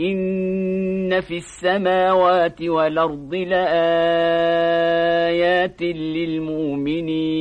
إن في السماوات والأرض لآيات للمؤمنين